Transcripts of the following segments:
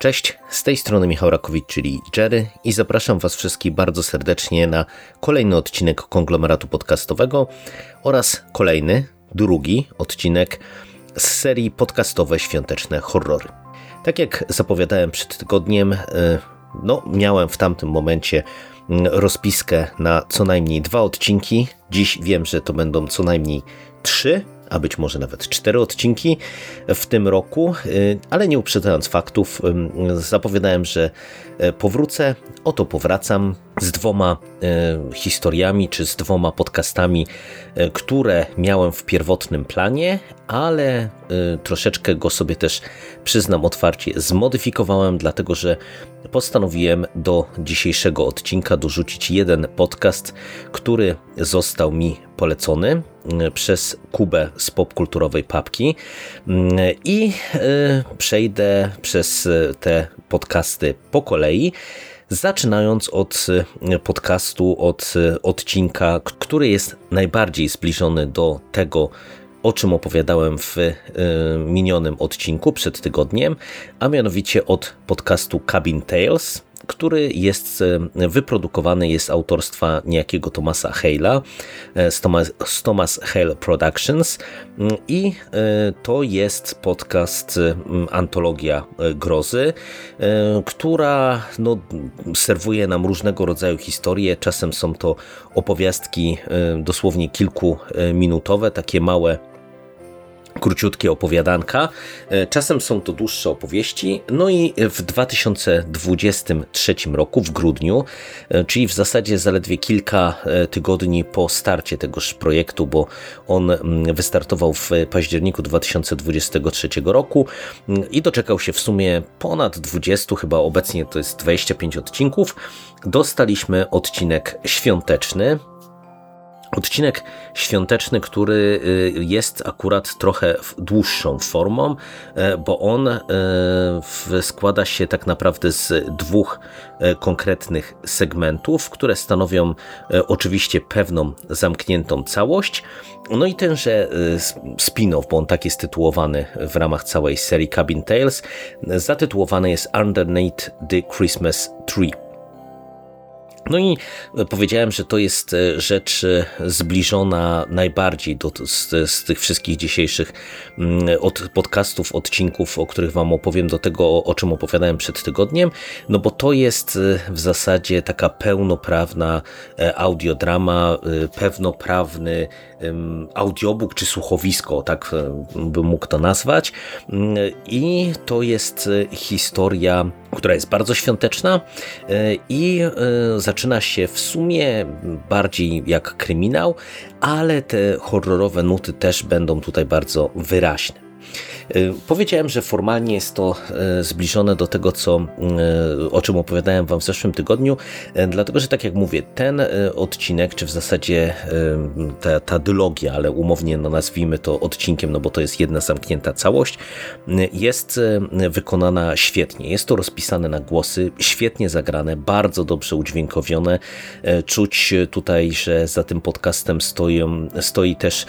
Cześć, z tej strony Michał Rakowicz, czyli Jerry i zapraszam Was wszystkich bardzo serdecznie na kolejny odcinek konglomeratu podcastowego oraz kolejny, drugi odcinek z serii podcastowe świąteczne horrory. Tak jak zapowiadałem przed tygodniem, e, no miałem w tamtym momencie mm, rozpiskę na co najmniej dwa odcinki. Dziś wiem, że to będą co najmniej trzy, a być może nawet cztery odcinki w tym roku, y, ale nie uprzedzając faktów, zapowiadałem, że y, powrócę. Oto powracam z dwoma historiami, czy z dwoma podcastami, które miałem w pierwotnym planie, ale troszeczkę go sobie też, przyznam otwarcie, zmodyfikowałem, dlatego że postanowiłem do dzisiejszego odcinka dorzucić jeden podcast, który został mi polecony przez Kubę z popkulturowej papki mm, i przejdę przez te podcasty po kolei. Zaczynając od y, podcastu, od y, odcinka, który jest najbardziej zbliżony do tego, o czym opowiadałem w minionym odcinku przed tygodniem, a mianowicie od podcastu Cabin Tales który jest e, wyprodukowany, jest autorstwa niejakiego Thomasa Hale'a e, z Thomas, Thomas Hale Productions mm, i e, to jest podcast Antologia Grozy, która no, serwuje nam różnego rodzaju historie. Czasem są to opowiastki dosłownie kilkuminutowe, takie małe króciutkie opowiadanka. E, czasem są to dłuższe opowieści. No i w 2023 roku, w grudniu, e, czyli w zasadzie zaledwie kilka e, tygodni po starcie tegoż projektu, bo on mm, wystartował w październiku 2023 roku mm, i doczekał się w sumie ponad 20, chyba obecnie to jest 25 odcinków. Dostaliśmy odcinek świąteczny, Odcinek świąteczny, który y, jest akurat trochę dłuższą formą, e, bo on e, składa się tak naprawdę z dwóch e, konkretnych segmentów, które stanowią oczywiście pewną zamkniętą całość. No i tenże spin-off, bo on tak jest tytułowany w ramach całej serii Cabin Tales, zatytułowany jest Underneath the Christmas Tree. No i powiedziałem, że to jest e, rzecz e, zbliżona najbardziej do, z, z, tych wszystkich dzisiejszych mm, od podcastów, odcinków, o których Wam opowiem, do tego, o czym opowiadałem przed tygodniem, no bo to jest e, w zasadzie taka pełnoprawna audiodrama, pełnoprawny audiobook czy słuchowisko, tak bym mógł to nazwać. Mm, I to jest historia, która jest bardzo świąteczna i zaczyna się w sumie bardziej jak kryminał, ale te horrorowe nuty też będą tutaj bardzo wyraźne. Y, powiedziałem, że formalnie jest to y, zbliżone do tego, co, y, o czym opowiadałem Wam w zeszłym tygodniu, dlatego że tak jak mówię, ten odcinek, czy w zasadzie ta, ta dylogia, ale umownie no nazwijmy to odcinkiem, no bo to jest jedna zamknięta całość, jest wykonana świetnie. Jest to rozpisane na głosy, świetnie zagrane, bardzo dobrze udźwiękowione. Czuć tutaj, że za tym podcastem stoją, stoi też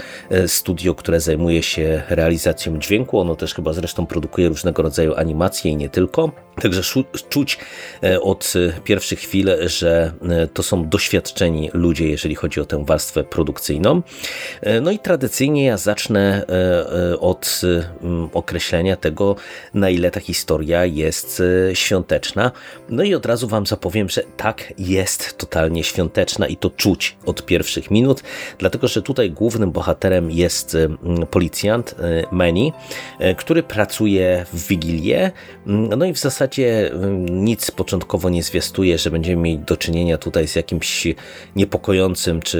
studio, które zajmuje się realizacją dźwięku. Ono też chyba zresztą produkuje różnego rodzaju animacje i nie tylko. Także czuć e, od e, pierwszych chwil, że e, to są doświadczeni ludzie, jeżeli chodzi o tę warstwę produkcyjną. No i tradycyjnie ja zacznę od określenia tego, na ile ta historia jest świąteczna. No i od razu Wam zapowiem, że tak, jest totalnie świąteczna i to czuć od pierwszych minut, dlatego że tutaj głównym bohaterem jest policjant Manny, który pracuje w Wigilię, no i w zasadzie zasadzie nic początkowo nie zwiastuje, że będziemy mieli do czynienia tutaj z jakimś niepokojącym czy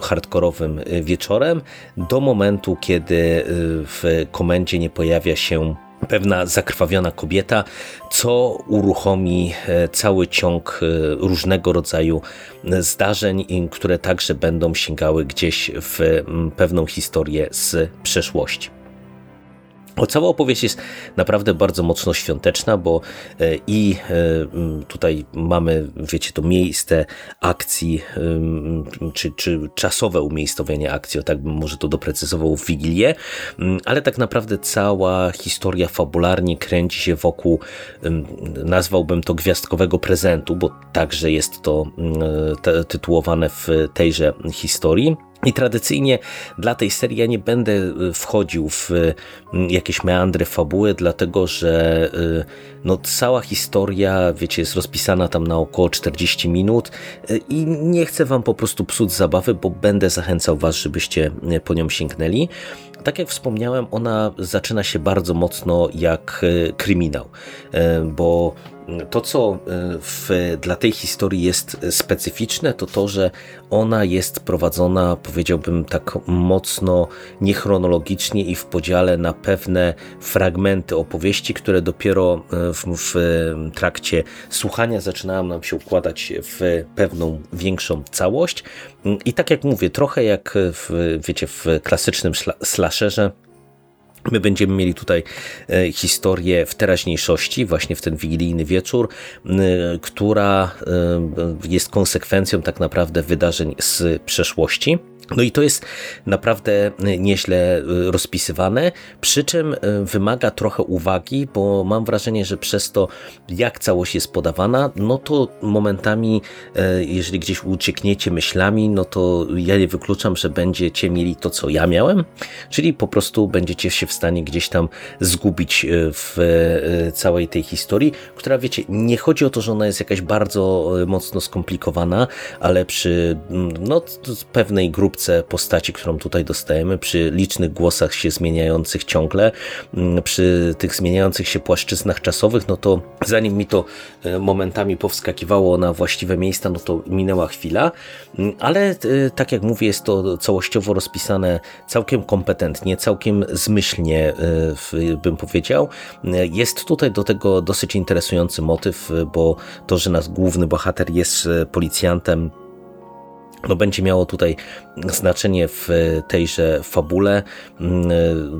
y, hardkorowym y, wieczorem, do momentu, kiedy y, w komendzie nie pojawia się pewna zakrwawiona kobieta, co uruchomi e, cały ciąg różnego rodzaju zdarzeń, które także będą sięgały gdzieś w pewną historię z przeszłości. O, cała opowieść jest naprawdę bardzo mocno świąteczna, bo e, i e, tutaj mamy, wiecie, to miejsce akcji, czy, czy czasowe umiejscowienie akcji, o tak bym może to doprecyzował w Wigilię, ale tak naprawdę cała historia fabularnie kręci się wokół, nazwałbym to gwiazdkowego prezentu, bo także jest to tytułowane w tejże historii. I tradycyjnie dla tej serii ja nie będę y, wchodził w y, jakieś meandry fabuły, dlatego że y, no, cała historia, wiecie, jest rozpisana tam na około 40 minut i nie chcę wam po prostu psuć zabawy, bo będę zachęcał was, żebyście po nią sięgnęli. Tak jak wspomniałem, ona zaczyna się bardzo mocno jak kryminał, bo to, co e, w, dla tej historii jest specyficzne, to to, że ona jest prowadzona, powiedziałbym, tak mocno niechronologicznie i w podziale na pewne fragmenty opowieści, które dopiero e, w, w trakcie słuchania zaczynają nam się układać w pewną większą całość. I tak jak mówię, trochę jak w, wiecie, w klasycznym slasherze, My będziemy mieli tutaj e, historię w teraźniejszości, właśnie w ten wigilijny wieczór, która e, jest konsekwencją tak naprawdę wydarzeń z przeszłości. No i to jest naprawdę nieźle y, rozpisywane, przy czym y, wymaga trochę uwagi, bo mam wrażenie, że przez to, jak całość jest podawana, no to momentami, y, jeżeli gdzieś uciekniecie myślami, no to ja nie wykluczam, że będziecie mieli to, co ja miałem, czyli po prostu będziecie się w stanie gdzieś tam zgubić w całej tej historii, która wiecie, nie chodzi o to, że ona jest jakaś bardzo mocno skomplikowana, ale przy mm, no, pewnej grupie postaci, którą tutaj dostajemy, przy licznych głosach się zmieniających ciągle, mm, przy tych zmieniających się płaszczyznach czasowych, no to zanim mi to e, momentami powskakiwało na właściwe miejsca, no to minęła chwila, mm, ale e, tak jak mówię, jest to całościowo rozpisane całkiem kompetentnie, całkiem zmyślnie, e, bym powiedział. Jest tutaj do tego dosyć interesujący motyw, bo to, że nasz główny bohater jest policjantem, no, będzie miało tutaj znaczenie w tejże fabule, mm,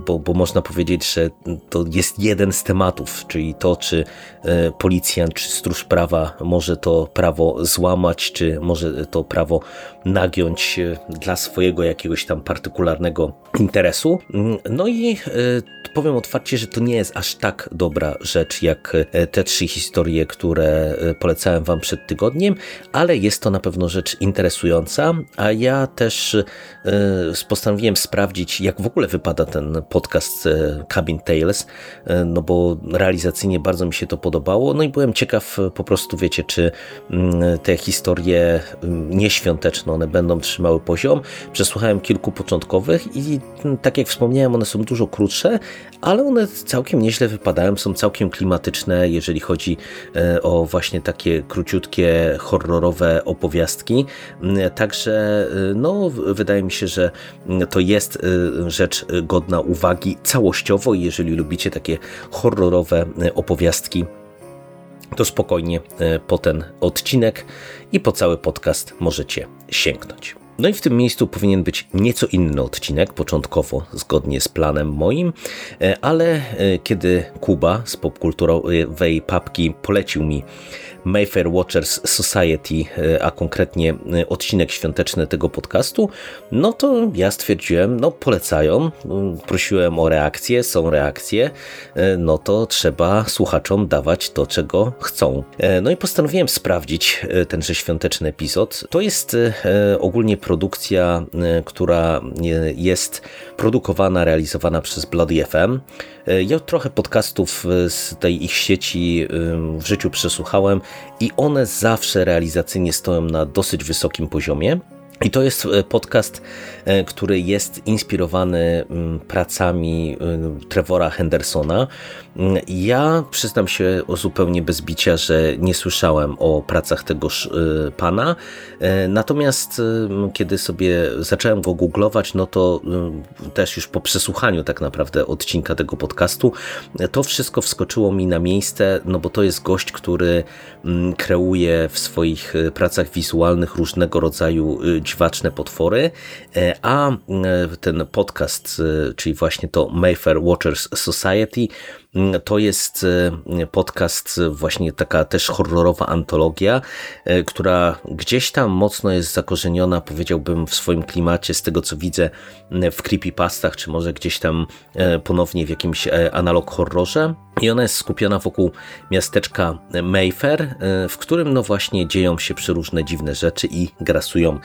bo, bo, można powiedzieć, że to jest jeden z tematów, czyli to, czy e, policjant, czy stróż prawa może to prawo złamać, czy może to prawo nagiąć e, dla swojego jakiegoś tam partykularnego interesu. Mm, no i e, powiem otwarcie, że to nie jest aż tak dobra rzecz jak te trzy historie, które polecałem wam przed tygodniem, ale jest to na pewno rzecz interesująca, a ja też postanowiłem sprawdzić, jak w ogóle wypada ten podcast Cabin Tales, no bo realizacyjnie bardzo mi się to podobało, no i byłem ciekaw po prostu, wiecie, czy mm, te historie mm, nieświąteczne, one będą trzymały poziom. Przesłuchałem kilku początkowych i mm, tak jak wspomniałem, one są dużo krótsze, ale one całkiem nieźle wypadają, są całkiem klimatyczne, jeżeli chodzi e, o właśnie takie króciutkie, horrorowe opowiastki. Także e, no, wydaje mi się, że to jest e, rzecz godna uwagi całościowo, jeżeli lubicie takie horrorowe opowiastki to spokojnie po ten odcinek i po cały podcast możecie sięgnąć. No i w tym miejscu powinien być nieco inny odcinek, początkowo zgodnie z planem moim, e, ale e, kiedy Kuba z popkulturowej papki polecił mi Mayfair Watchers Society, e, a konkretnie odcinek świąteczny tego podcastu, no to ja stwierdziłem, no polecają, prosiłem o reakcje, są reakcje, no to trzeba słuchaczom dawać to, czego chcą. No i postanowiłem sprawdzić tenże świąteczny epizod. To jest ogólnie produkcja, która jest produkowana, realizowana przez Bloody FM. Ja trochę podcastów z tej ich sieci w życiu przesłuchałem i one zawsze realizacyjnie stoją na dosyć wysokim poziomie. I to jest podcast, który jest inspirowany mm, pracami Trevora Hendersona. Mm, ja przyznam się zupełnie bez bicia, że nie słyszałem o pracach tegoż pana. Natomiast kiedy sobie zacząłem go googlować, no to też już po przesłuchaniu tak naprawdę odcinka tego podcastu, to wszystko wskoczyło mi na miejsce, no bo to jest gość, który kreuje w swoich pracach wizualnych różnego rodzaju dziwaczne potwory, a ten podcast, czyli właśnie to Mayfair Watchers Society, to jest podcast, właśnie taka też horrorowa antologia, która gdzieś tam mocno jest zakorzeniona, powiedziałbym, w swoim klimacie, z tego co widzę w creepypastach, czy może gdzieś tam ponownie w jakimś analog horrorze. I ona jest skupiona wokół miasteczka Mayfair, e, w którym no właśnie dzieją się przeróżne dziwne rzeczy i grasują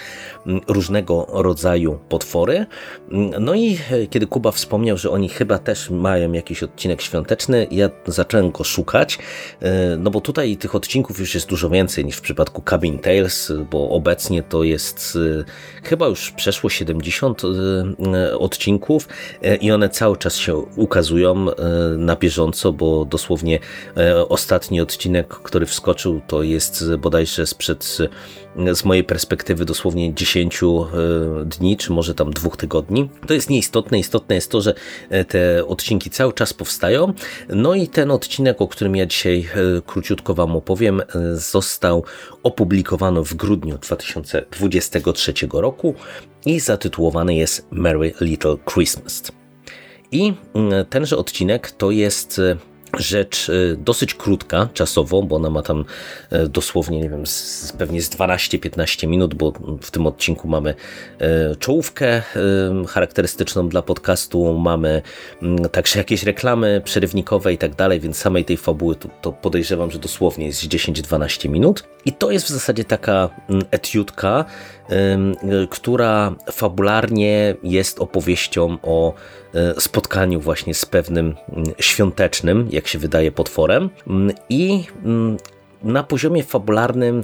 mm, różnego rodzaju potwory. Mm, no i e, kiedy Kuba wspomniał, że oni chyba też mają jakiś odcinek świąteczny, ja zacząłem go szukać, e, no bo tutaj tych odcinków już jest dużo więcej niż w przypadku Cabin Tales, bo obecnie to jest chyba już przeszło 70 odcinków i one cały czas się ukazują na bieżąco, bo dosłownie e, ostatni odcinek, który wskoczył, to jest bodajże sprzed, z mojej perspektywy, dosłownie 10 e, dni, czy może tam dwóch tygodni. To jest nieistotne. Istotne jest to, że e, te odcinki cały czas powstają. No i ten odcinek, o którym ja dzisiaj króciutko Wam opowiem, został opublikowany w grudniu 2023 roku i zatytułowany jest Merry Little Christmas. I mm, tenże odcinek to jest rzecz y, dosyć krótka czasowo, bo ona ma tam y, dosłownie, nie wiem, z, pewnie z 12-15 minut, bo w tym odcinku mamy y, czołówkę charakterystyczną dla podcastu, mamy mm, także jakieś reklamy przerywnikowe i tak dalej, więc samej tej fabuły to, to podejrzewam, że dosłownie jest 10-12 minut. I to jest w zasadzie taka mm, etiutka, która fabularnie jest opowieścią o e, spotkaniu właśnie z pewnym mm, świątecznym, jak się wydaje, potworem. Mm, I mm, na poziomie fabularnym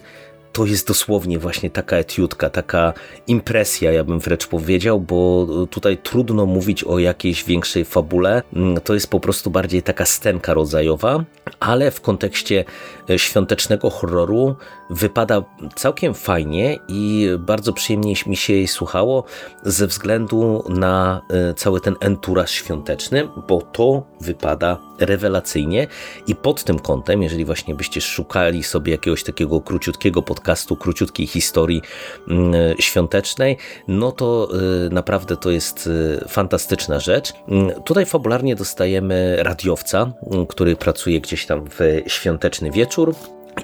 to jest dosłownie właśnie taka etiutka, taka impresja, ja bym wręcz powiedział, bo tutaj trudno mówić o jakiejś większej fabule. To jest po prostu bardziej taka scenka rodzajowa, ale w kontekście e, świątecznego horroru wypada całkiem fajnie i bardzo przyjemnie mi się jej słuchało ze względu na e, cały ten enturaż świąteczny, bo to wypada rewelacyjnie i pod tym kątem, jeżeli właśnie byście szukali sobie jakiegoś takiego króciutkiego podcastu, króciutkiej historii mm, świątecznej, no to e, naprawdę to jest fantastyczna rzecz. Mm, tutaj fabularnie dostajemy radiowca, mm, który pracuje gdzieś tam w świąteczny wieczór.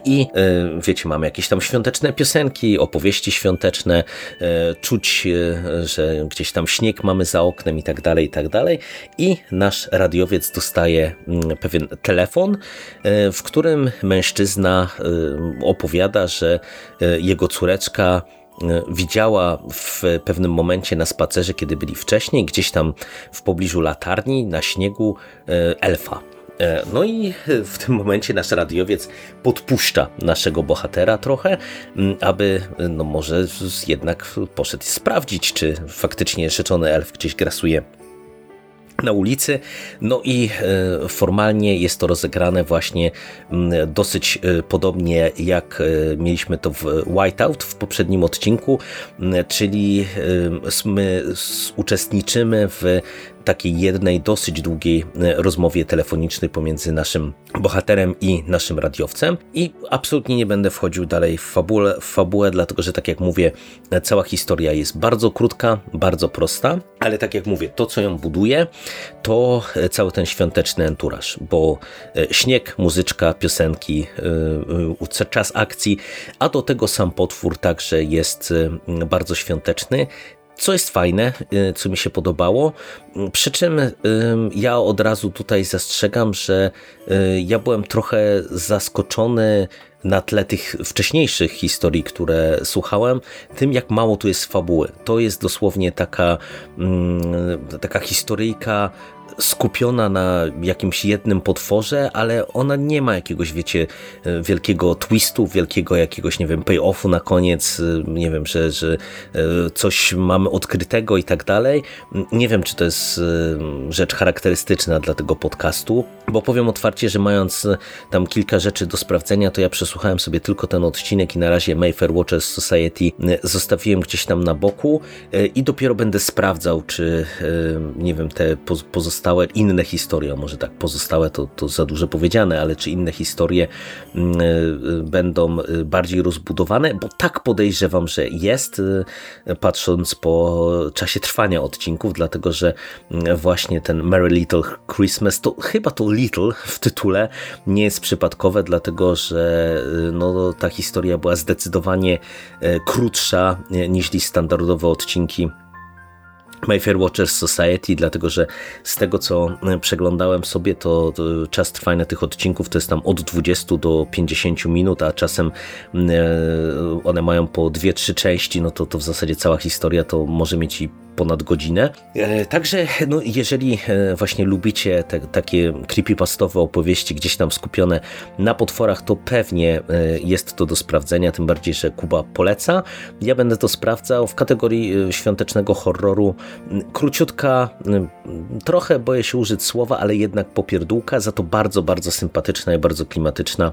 I e, wiecie, mamy jakieś tam świąteczne piosenki, opowieści świąteczne, e, czuć, e, że gdzieś tam śnieg mamy za oknem i tak dalej, i tak dalej. I nasz radiowiec dostaje mm, pewien telefon, w którym mężczyzna opowiada, że jego córeczka widziała w pewnym momencie na spacerze, kiedy byli wcześniej, gdzieś tam w pobliżu latarni, na śniegu, elfa. E, no i w tym momencie nasz radiowiec podpuszcza naszego bohatera trochę, aby no może jednak poszedł sprawdzić, czy faktycznie rzeczony elf gdzieś grasuje na ulicy. No i e, formalnie jest to rozegrane właśnie dosyć e, podobnie jak mieliśmy to w Whiteout w poprzednim odcinku, czyli my uczestniczymy w takiej jednej dosyć długiej e, rozmowie telefonicznej pomiędzy naszym bohaterem i naszym radiowcem. I absolutnie nie będę wchodził dalej w fabułę, w fabułę, dlatego że tak jak mówię, e, cała historia jest bardzo krótka, bardzo prosta, ale tak jak mówię, to co ją buduje, to e, cały ten świąteczny enturaż, bo śnieg, muzyczka, piosenki, czas akcji, a do tego sam potwór także jest bardzo świąteczny. Co jest fajne, y, co mi się podobało, przy czym ja od razu tutaj zastrzegam, że y, ja byłem trochę zaskoczony na tle tych wcześniejszych historii, które słuchałem, tym jak mało tu jest fabuły. To jest dosłownie taka, taka historyjka skupiona na jakimś jednym potworze, ale ona nie ma jakiegoś, wiecie, wielkiego twistu, wielkiego jakiegoś, nie wiem, payoffu na koniec, nie wiem, że, że e, coś mamy odkrytego i tak dalej. Nie wiem, czy to jest e, rzecz charakterystyczna dla tego podcastu, Bo powiem otwarcie, że mając e, tam kilka rzeczy do sprawdzenia, to ja przesłuchałem sobie tylko ten odcinek i na razie Mayfair Watchers Society e, zostawiłem gdzieś tam na boku e, i dopiero będę sprawdzał, czy nie wiem, te pozostałe inne historie, może tak pozostałe to, to za dużo powiedziane, ale czy inne historie mm, będą bardziej rozbudowane, bo tak podejrzewam, że jest, patrząc po czasie trwania odcinków, dlatego że mm, właśnie ten Merry Little Christmas to chyba to Little w tytule nie jest przypadkowe, dlatego że y, no, ta historia była zdecydowanie y, krótsza y, niż standardowe odcinki Mayfair Watchers Society, dlatego że z tego co przeglądałem sobie, to, czas trwania tych odcinków to jest tam od 20 do 50 minut, a czasem one mają po 2-3 części, no to, to w zasadzie cała historia to może mieć i ponad godzinę. E, także no, jeżeli e, właśnie lubicie te, takie creepypastowe opowieści gdzieś tam skupione na potworach, to pewnie e, jest to do sprawdzenia, tym bardziej, że Kuba poleca. Ja będę to sprawdzał w kategorii świątecznego horroru. Króciutka, trochę boję się użyć słowa, ale jednak popierdółka, za to bardzo, bardzo sympatyczna i bardzo klimatyczna.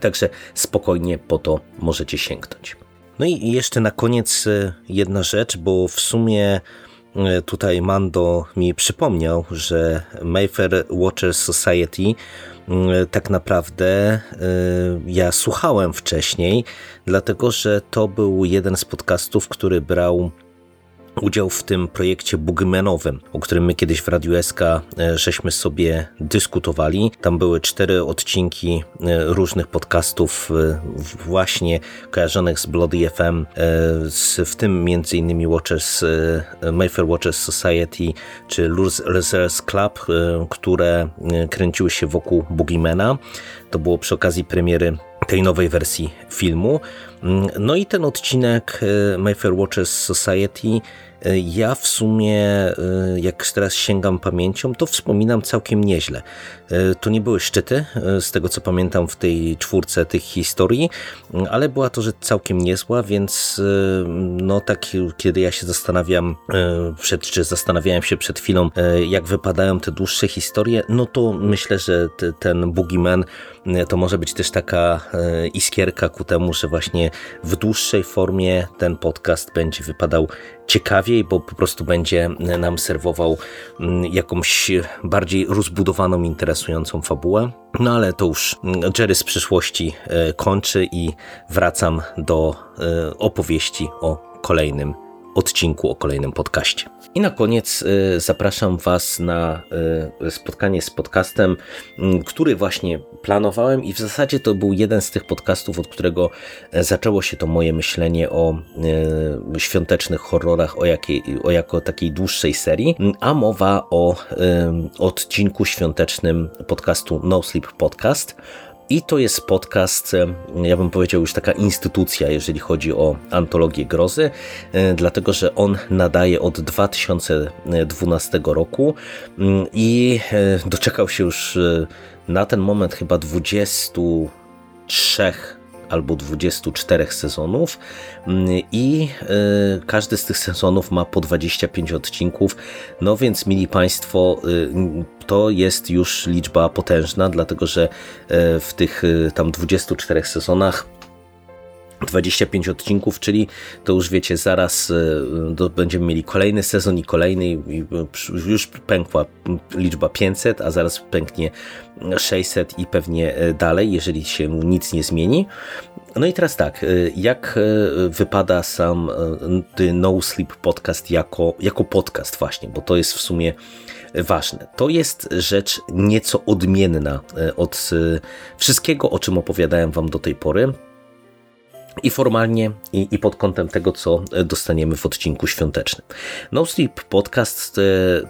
Także spokojnie po to możecie sięgnąć. No i jeszcze na koniec e, jedna rzecz, bo w sumie e, tutaj Mando mi przypomniał, że Mayfair Watchers Society e, tak naprawdę ja słuchałem wcześniej, dlatego że to był jeden z podcastów, który brał udział w tym projekcie Bugmanowym, o którym my kiedyś w Radiu SK e, żeśmy sobie dyskutowali. Tam były cztery odcinki e, różnych podcastów e, właśnie kojarzonych z Bloody FM, w tym m.in. Watchers, Mayfair Watchers Society czy Losers Club, które kręciły się wokół Boogiemana. To było przy okazji premiery tej nowej wersji filmu. Mm, no i ten odcinek Mayfair Watchers Society ja w sumie, e, jak teraz sięgam pamięcią, to wspominam całkiem nieźle. E, to nie były szczyty, z tego co pamiętam w tej czwórce tych historii, ale była to rzecz całkiem niezła, więc no tak, kiedy ja się zastanawiam, przed, czy zastanawiałem się przed chwilą, jak wypadają te dłuższe historie, no to myślę, że ten Boogeyman to może być też taka iskierka ku temu, że właśnie w dłuższej formie ten podcast będzie wypadał ciekawiej, bo po prostu będzie nam serwował mm, jakąś bardziej rozbudowaną, interesującą fabułę. No ale to już Jerry z przyszłości e, kończy i wracam do e, opowieści o kolejnym odcinku, o kolejnym podcaście. I na koniec y, zapraszam Was na y, spotkanie z podcastem, mm, który właśnie planowałem i w zasadzie to był jeden z tych podcastów, od którego e, zaczęło się to moje myślenie o y, świątecznych horrorach, o, jakiej, o jako takiej dłuższej serii, a mowa o odcinku świątecznym podcastu No Sleep Podcast. I to jest podcast, ja bym powiedział, już taka instytucja, jeżeli chodzi o antologię grozy, e, dlatego że on nadaje od 2012 roku mm, i e, doczekał się już e, na ten moment chyba 23 albo 24 sezonów mm, i każdy z tych sezonów ma po 25 odcinków. No więc, mili Państwo, to jest już liczba potężna, dlatego że e, w tych tam 24 sezonach 25 odcinków, czyli to już wiecie, zaraz e, będziemy mieli kolejny sezon i kolejny, i już pękła liczba 500, a zaraz pęknie 600 i pewnie dalej, jeżeli się nic nie zmieni. No i teraz tak, jak wypada sam The No Sleep Podcast jako, jako podcast właśnie, bo to jest w sumie ważne. To jest rzecz nieco odmienna e, od e, wszystkiego, o czym opowiadałem Wam do tej pory. I formalnie, i, i, pod kątem tego, co e, dostaniemy w odcinku świątecznym. No Sleep Podcast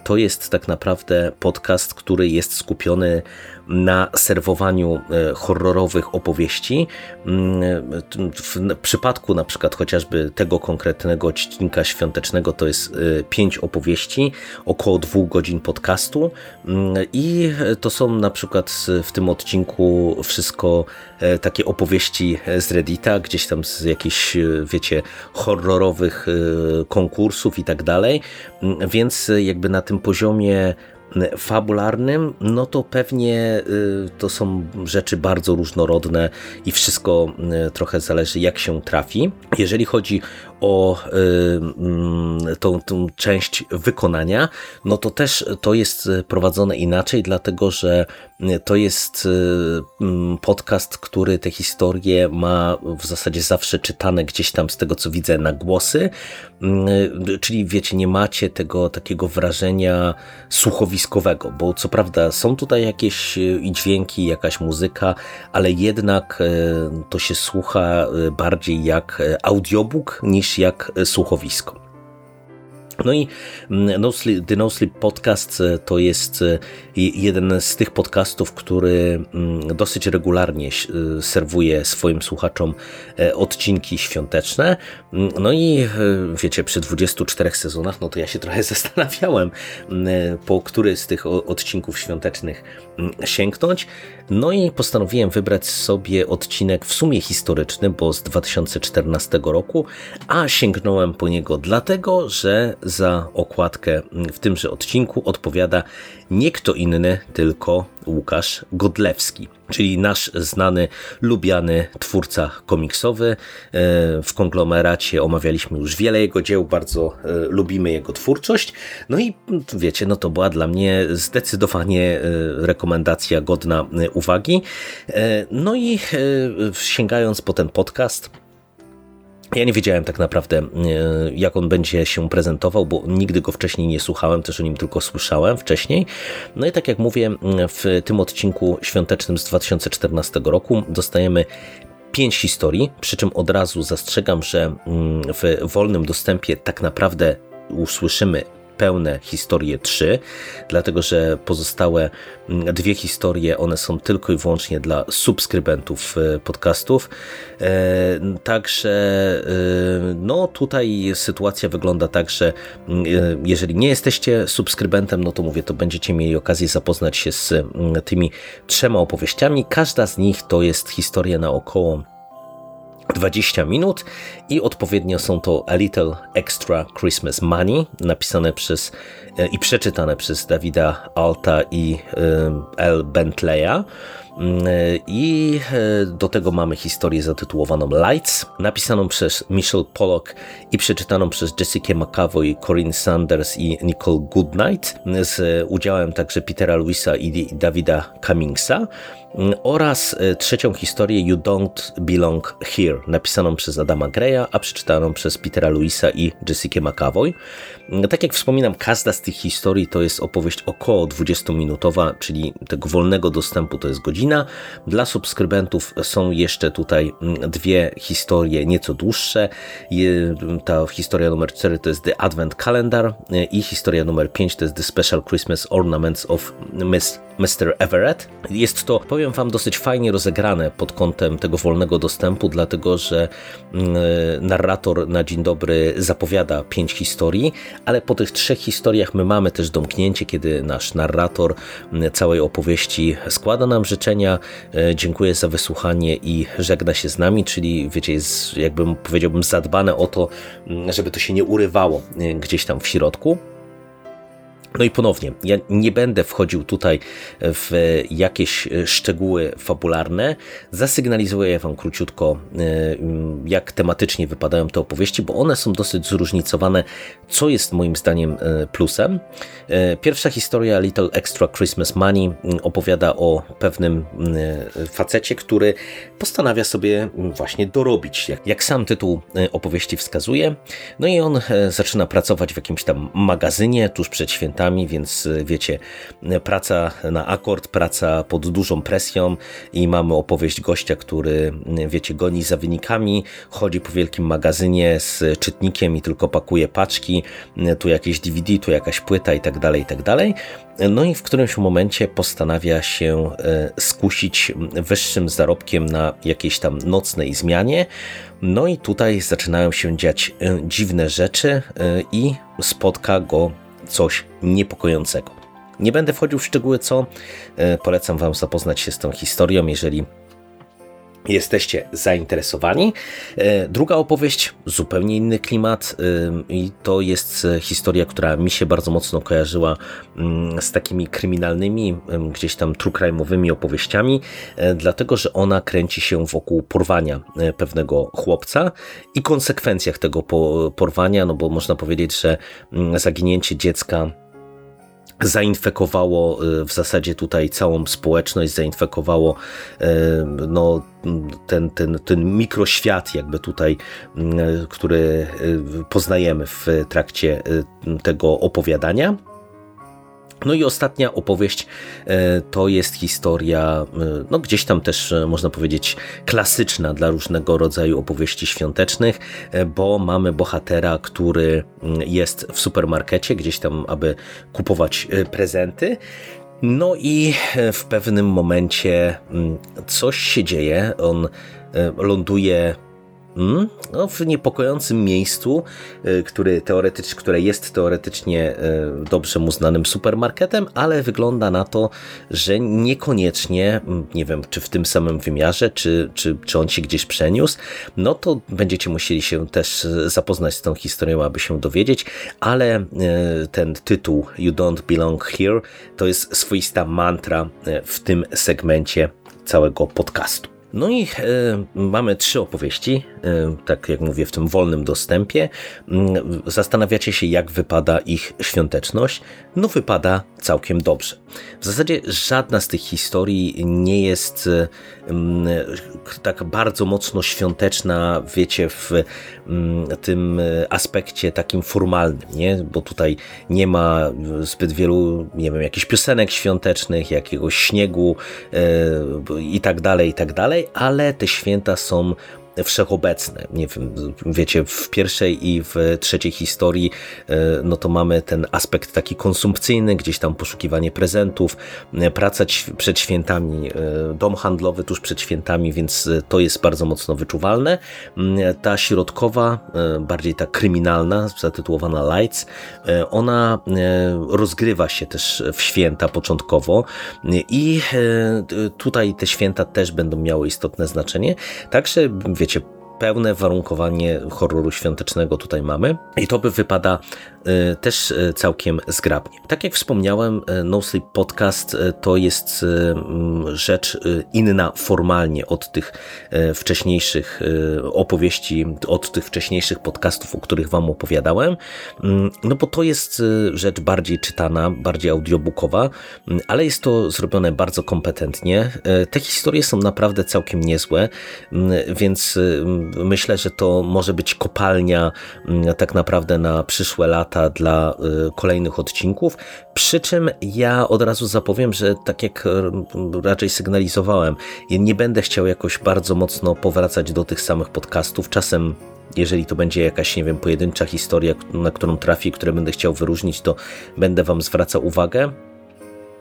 to jest tak naprawdę podcast, który jest skupiony na serwowaniu e, horrorowych opowieści. Mm, w przypadku na przykład chociażby tego konkretnego odcinka świątecznego to jest e, pięć opowieści, około dwóch godzin podcastu mm, i to są na przykład w tym odcinku wszystko e, takie opowieści z Reddita, gdzieś tam z jakichś, wiecie, horrorowych konkursów i tak dalej, mm, więc jakby na tym poziomie fabularnym, no to pewnie to są rzeczy bardzo różnorodne i wszystko trochę zależy jak się trafi. Jeżeli chodzi o tą, tą część wykonania, no to też to jest prowadzone inaczej, dlatego że to jest podcast, który te historie ma w zasadzie zawsze czytane gdzieś tam z tego co widzę na głosy, czyli wiecie, nie macie tego takiego wrażenia słuchowiskowego, bo co prawda są tutaj jakieś i dźwięki, jakaś muzyka, ale jednak to się słucha bardziej jak audiobook niż jak słuchowisko. No i mm, no Sleep, The No Sleep Podcast e, to jest e, jeden z tych podcastów, który mm, dosyć regularnie e, serwuje swoim słuchaczom odcinki świąteczne. Mm, no i wiecie, przy 24 sezonach, no to ja się trochę zastanawiałem, po który z tych odcinków świątecznych sięgnąć. No i postanowiłem wybrać sobie odcinek w sumie historyczny, bo z 2014 roku, a sięgnąłem po niego dlatego, że za okładkę w tymże odcinku odpowiada nie kto inny, tylko Łukasz Godlewski, czyli nasz znany, lubiany twórca komiksowy. E, w konglomeracie omawialiśmy już wiele jego dzieł, bardzo e, lubimy jego twórczość. No i wiecie, no to była dla mnie zdecydowanie e, rekomendacja godna uwagi. No i sięgając po ten podcast, ja nie wiedziałem tak naprawdę, e, jak on będzie się prezentował, bo nigdy go wcześniej nie słuchałem, też o nim tylko słyszałem wcześniej. No i tak jak mówię, w tym odcinku świątecznym z 2014 roku dostajemy pięć historii, przy czym od razu zastrzegam, że w wolnym dostępie tak naprawdę usłyszymy pełne historie trzy, dlatego że pozostałe mm, dwie historie, one są tylko i wyłącznie dla subskrybentów e, podcastów. E, także e, no tutaj sytuacja wygląda tak, że mm, jeżeli nie jesteście subskrybentem, no to mówię, to będziecie mieli okazję zapoznać się z mm, tymi trzema opowieściami. Każda z nich to jest historia na około 20 minut i odpowiednio są to A Little Extra Christmas Money, napisane przez e, i przeczytane przez Dawida Alta i L. Bentleya. Mm, e, I e, do tego mamy historię zatytułowaną Lights, napisaną przez Michelle Pollock i przeczytaną przez Jessica McAvoy, Corinne Sanders i Nicole Goodnight, z udziałem także Petera Lewisa i Davida Cummingsa oraz e, trzecią historię You Don't Belong Here, napisaną przez Adama Greya, a przeczytaną przez Petera Louisa i Jessica McAvoy. Tak jak wspominam, każda z tych historii to jest opowieść około 20-minutowa, czyli tego wolnego dostępu to jest godzina. Dla subskrybentów są jeszcze tutaj dwie historie nieco dłuższe. Ta historia numer 4 to jest The Advent Calendar e, i historia numer 5 to jest The Special Christmas Ornaments of Mr. Everett. Jest to, powiem Wam, dosyć fajnie rozegrane pod kątem tego wolnego dostępu, dlatego że mm, narrator na dzień dobry zapowiada pięć historii, ale po tych trzech historiach my mamy też domknięcie, kiedy nasz narrator całej opowieści składa nam życzenia, e, dziękuję za wysłuchanie i żegna się z nami, czyli wiecie, jest jakbym powiedziałbym zadbane o to, mm, żeby to się nie urywało e, gdzieś tam w środku. No i ponownie, ja nie będę wchodził tutaj w jakieś szczegóły fabularne. Zasygnalizuję Wam króciutko, e, jak tematycznie wypadają te opowieści, bo one są dosyć zróżnicowane, co jest moim zdaniem e, plusem. E, pierwsza historia, Little Extra Christmas Money, opowiada o pewnym facecie, który postanawia sobie właśnie dorobić, jak, jak sam tytuł opowieści wskazuje. No i on zaczyna pracować w jakimś tam magazynie tuż przed świętami więc y, wiecie, praca na akord, praca pod dużą presją i mamy opowieść gościa, który, y, wiecie, goni za wynikami, chodzi po wielkim magazynie z czytnikiem i tylko pakuje paczki, y, tu jakieś DVD, tu jakaś płyta i tak dalej, i tak dalej. No i w którymś momencie postanawia się skusić wyższym zarobkiem na jakiejś tam nocnej zmianie. No i tutaj zaczynają się dziać dziwne rzeczy i spotka go coś niepokojącego. Nie będę wchodził w szczegóły co, e, polecam Wam zapoznać się z tą historią, jeżeli jesteście zainteresowani. E, druga opowieść, zupełnie inny klimat e, i to jest historia, która mi się bardzo mocno kojarzyła mm, z takimi kryminalnymi, gdzieś tam true crime'owymi opowieściami, e, dlatego, że ona kręci się wokół porwania pewnego chłopca i konsekwencjach tego porwania, no bo można powiedzieć, że mm, zaginięcie dziecka zainfekowało y, w zasadzie tutaj całą społeczność, zainfekowało y, no, ten, ten, ten mikroświat jakby tutaj, y, który poznajemy w trakcie tego opowiadania. No i ostatnia opowieść e, to jest historia, e, no gdzieś tam też e, można powiedzieć klasyczna dla różnego rodzaju opowieści świątecznych, bo mamy bohatera, który mm, jest w supermarkecie, gdzieś tam, aby kupować prezenty. No i w pewnym momencie mm, coś się dzieje, on ląduje? No, w niepokojącym miejscu, y, który teoretycz, które jest teoretycznie y, dobrze mu znanym supermarketem, ale wygląda na to, że niekoniecznie, mm, nie wiem, czy w tym samym wymiarze, czy, czy, czy on się gdzieś przeniósł, no to będziecie musieli się też zapoznać z tą historią, aby się dowiedzieć, ale y, ten tytuł You Don't Belong Here to jest swoista mantra w tym segmencie całego podcastu. No i e, mamy trzy opowieści, e, tak jak mówię, w tym wolnym dostępie. Mm, zastanawiacie się, jak wypada ich świąteczność. No, wypada całkiem dobrze. W zasadzie żadna z tych historii nie jest e, mm, tak bardzo mocno świąteczna, wiecie, w mm, tym aspekcie takim formalnym, nie? Bo tutaj nie ma zbyt wielu, nie wiem, jakichś piosenek świątecznych, jakiegoś śniegu i tak dalej, i tak dalej ale te święta są wszechobecne. Nie wiem, wiecie, w pierwszej i w trzeciej historii e, no to mamy ten aspekt taki konsumpcyjny, gdzieś tam poszukiwanie prezentów, e, praca przed świętami, e, dom handlowy tuż przed świętami, więc to jest bardzo mocno wyczuwalne. Mm, ta środkowa, bardziej ta kryminalna, zatytułowana Lights, ona rozgrywa się też w święta początkowo i tutaj te święta też będą miały istotne znaczenie. Także wiecie, встречи. Pełne warunkowanie horroru świątecznego tutaj mamy i to by wypada y, też y, całkiem zgrabnie. Tak jak wspomniałem, y, No Sleep Podcast to jest rzecz inna formalnie od tych wcześniejszych opowieści, od tych wcześniejszych podcastów, o których wam opowiadałem, mm, no bo to jest rzecz bardziej czytana, bardziej audiobookowa, mm, ale jest to zrobione bardzo kompetentnie. Te historie są naprawdę całkiem niezłe, mm, więc myślę, że to może być kopalnia mm, tak naprawdę na przyszłe lata dla y, kolejnych odcinków. Przy czym ja od razu zapowiem, że tak jak raczej sygnalizowałem, nie będę chciał jakoś bardzo mocno powracać do tych samych podcastów. Czasem jeżeli to będzie jakaś, nie wiem, pojedyncza historia, na którą trafi, które będę chciał wyróżnić, to będę Wam zwracał uwagę.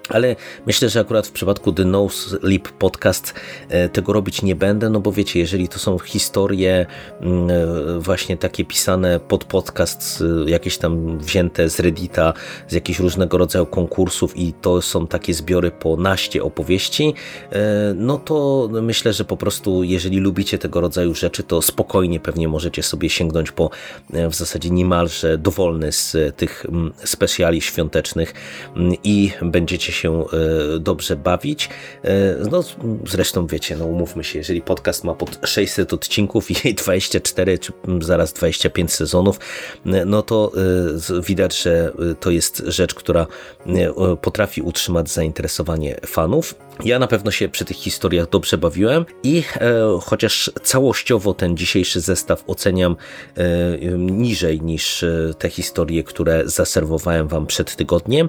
Ale myślę, że akurat w przypadku The No Sleep Podcast e, tego robić nie będę, no bo wiecie, jeżeli to są historie mm, e, właśnie takie pisane pod podcast, jakieś tam wzięte z Reddita, z jakichś różnego rodzaju konkursów i to są takie zbiory po naście opowieści, e, no to myślę, że po prostu jeżeli lubicie tego rodzaju rzeczy, to spokojnie pewnie możecie sobie sięgnąć po w zasadzie niemalże dowolny z tych mm, specjali świątecznych mm, i będziecie się e, dobrze bawić. E, no zresztą wiecie, no umówmy się, jeżeli podcast ma pod 600 odcinków i 24 czy zaraz 25 sezonów, e, no to widać, że to jest rzecz, która potrafi utrzymać zainteresowanie fanów. Ja na pewno się przy tych historiach dobrze bawiłem i e, chociaż całościowo ten dzisiejszy zestaw oceniam e, niżej niż te historie, które zaserwowałem Wam przed tygodniem,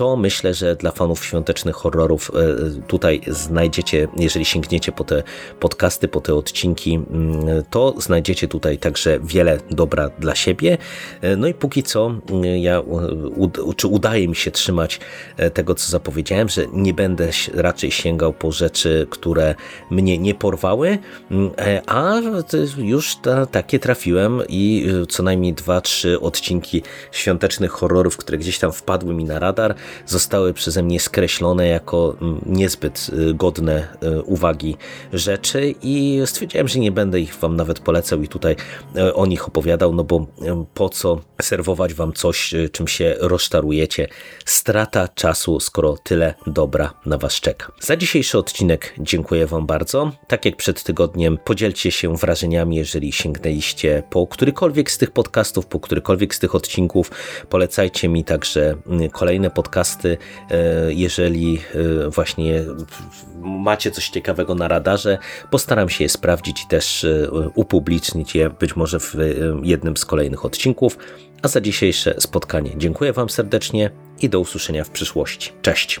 to myślę, że dla fanów świątecznych horrorów e, tutaj znajdziecie, jeżeli sięgniecie po te podcasty, po te odcinki, mm, to znajdziecie tutaj także wiele dobra dla siebie. E, no i póki co mm, ja, czy udaje mi się trzymać e, tego, co zapowiedziałem, że nie będę raczej raczej sięgał po rzeczy, które mnie nie porwały, mm, e, a już ta, takie trafiłem i y, co najmniej dwa, trzy odcinki świątecznych horrorów, które gdzieś tam wpadły mi na radar, zostały przeze mnie skreślone jako mm, niezbyt y, godne uwagi rzeczy i stwierdziłem, że nie będę ich wam nawet polecał i tutaj e, o nich opowiadał, no bo e, po co serwować wam coś, e, czym się rozczarujecie. Strata czasu, skoro tyle dobra na was czeka. Za dzisiejszy odcinek dziękuję wam bardzo. Tak jak przed tygodniem, podzielcie się wrażeniami, jeżeli sięgnęliście po którykolwiek z tych podcastów, po którykolwiek z tych odcinków. Polecajcie mi także mm, kolejne podcasty, e, jeżeli e, właśnie macie coś ciekawego na radarze. Postaram się je sprawdzić i też e, upublicznić je być może w jednym z kolejnych odcinków. A za dzisiejsze spotkanie dziękuję Wam serdecznie i do usłyszenia w przyszłości. Cześć!